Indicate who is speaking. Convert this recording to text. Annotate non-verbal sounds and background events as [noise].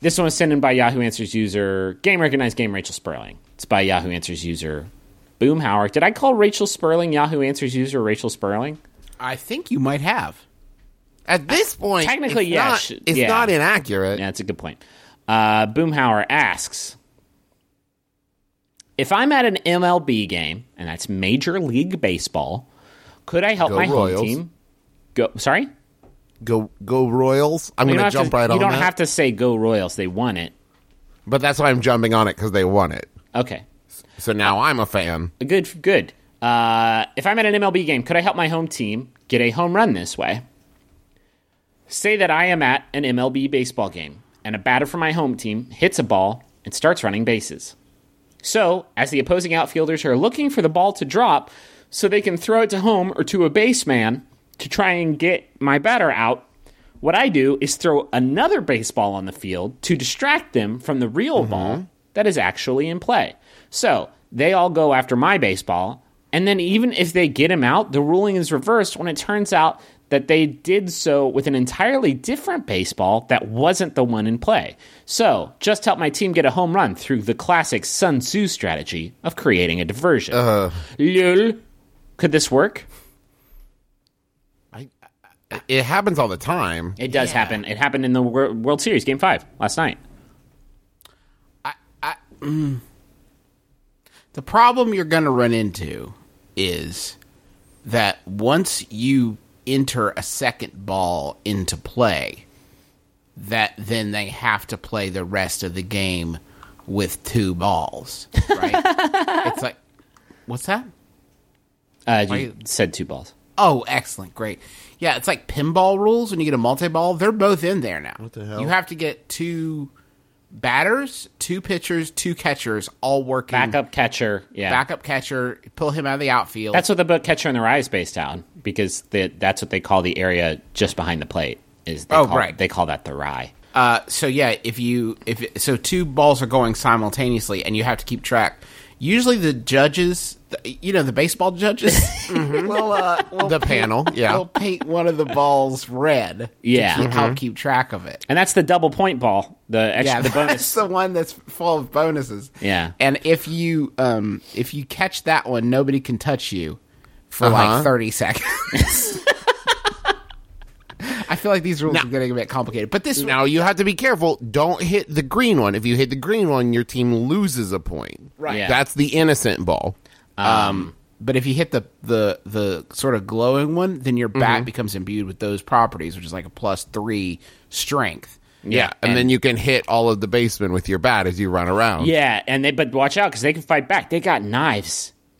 Speaker 1: This one was sent in by Yahoo Answers user Game Recognized Game Rachel Sperling. It's by Yahoo Answers user Boomhauer. Did I call Rachel Sperling Yahoo Answers user Rachel Sperling?
Speaker 2: I think you might have.
Speaker 3: At this point,
Speaker 1: Technically,
Speaker 3: it's
Speaker 1: yeah,
Speaker 3: not,
Speaker 1: sh-
Speaker 3: it's
Speaker 1: yeah.
Speaker 3: not inaccurate.
Speaker 1: Yeah, that's a good point. Uh, Boomhauer asks If I'm at an MLB game, and that's Major League Baseball, could I help
Speaker 3: Go
Speaker 1: my
Speaker 3: Royals.
Speaker 1: home team? Go. Sorry,
Speaker 3: Go go Royals! I'm going to jump right
Speaker 1: You don't
Speaker 3: that.
Speaker 1: have to say go Royals. They won it.
Speaker 3: but that's why I'm jumping on it because they won it.
Speaker 1: Okay.
Speaker 3: So now I'm a fan.
Speaker 1: Good, good. Uh, if I'm at an MLB game, could I help my home team get a home run this way? Say that I am at an MLB baseball game, and a batter from my home team hits a ball and starts running bases. So, as the opposing outfielders are looking for the ball to drop so they can throw it to home or to a baseman to try and get my batter out, what I do is throw another baseball on the field to distract them from the real ball that is actually in play. So they all go after my baseball, and then even if they get him out, the ruling is reversed when it turns out that they did so with an entirely different baseball that wasn't the one in play. So just help my team get a home run through the classic Sun Tzu strategy of creating a diversion. Uh, Lul. Could this work?
Speaker 3: It happens all the time.
Speaker 1: It does happen. It happened in the World Series, Game Five last night.
Speaker 2: I, The problem you're going to run into is that once you enter a second ball into play, that then they have to play the rest of the game with two balls, right? [laughs] it's like, what's that?
Speaker 1: Uh, you
Speaker 2: Wait.
Speaker 1: said two balls.
Speaker 2: Oh, excellent, great. Yeah, it's like pinball rules when you get a multi-ball. They're both in there now. What
Speaker 3: the hell?
Speaker 2: You have to get two batters, two pitchers, two catchers, all working.
Speaker 1: Backup catcher. Yeah.
Speaker 2: backup catcher, pull him out of the outfield.
Speaker 1: That's what the book Catcher in the Rye is based on because the, that's what they call the area just behind the plate. Is they
Speaker 2: Oh,
Speaker 1: call,
Speaker 2: right.
Speaker 1: They call that the rye.
Speaker 2: Uh, so yeah, if you if so, two balls are going simultaneously, and you have to keep track. Usually, the judges, the- you know, the baseball judges, [laughs] will, uh, will
Speaker 3: The panel, yeah.
Speaker 2: will paint one of the balls red.
Speaker 1: Yeah.
Speaker 2: to keep, help keep track of it.
Speaker 1: And that's the double point ball. The extra,
Speaker 2: Yeah,
Speaker 1: the
Speaker 2: that's
Speaker 1: bonus.
Speaker 2: the one that's full of bonuses.
Speaker 1: Yeah.
Speaker 2: and if you um if you catch that one, nobody can touch you for
Speaker 3: Uh-huh.
Speaker 2: like thirty seconds. [laughs] [laughs] I feel like these rules
Speaker 3: Now-
Speaker 2: are getting a bit complicated, but this
Speaker 3: Now you have to be careful. Don't hit the green one. If you hit the green one, your team loses a point.
Speaker 2: Right.
Speaker 1: Yeah.
Speaker 3: That's the innocent ball.
Speaker 2: Um, but if you hit the the the sort of glowing one, then your bat becomes imbued with those properties, which is like a plus three strength.
Speaker 3: Yeah, and, then you can hit all of the basemen with your bat as you run around.
Speaker 1: Yeah, and they but watch out because they can fight back. They got knives.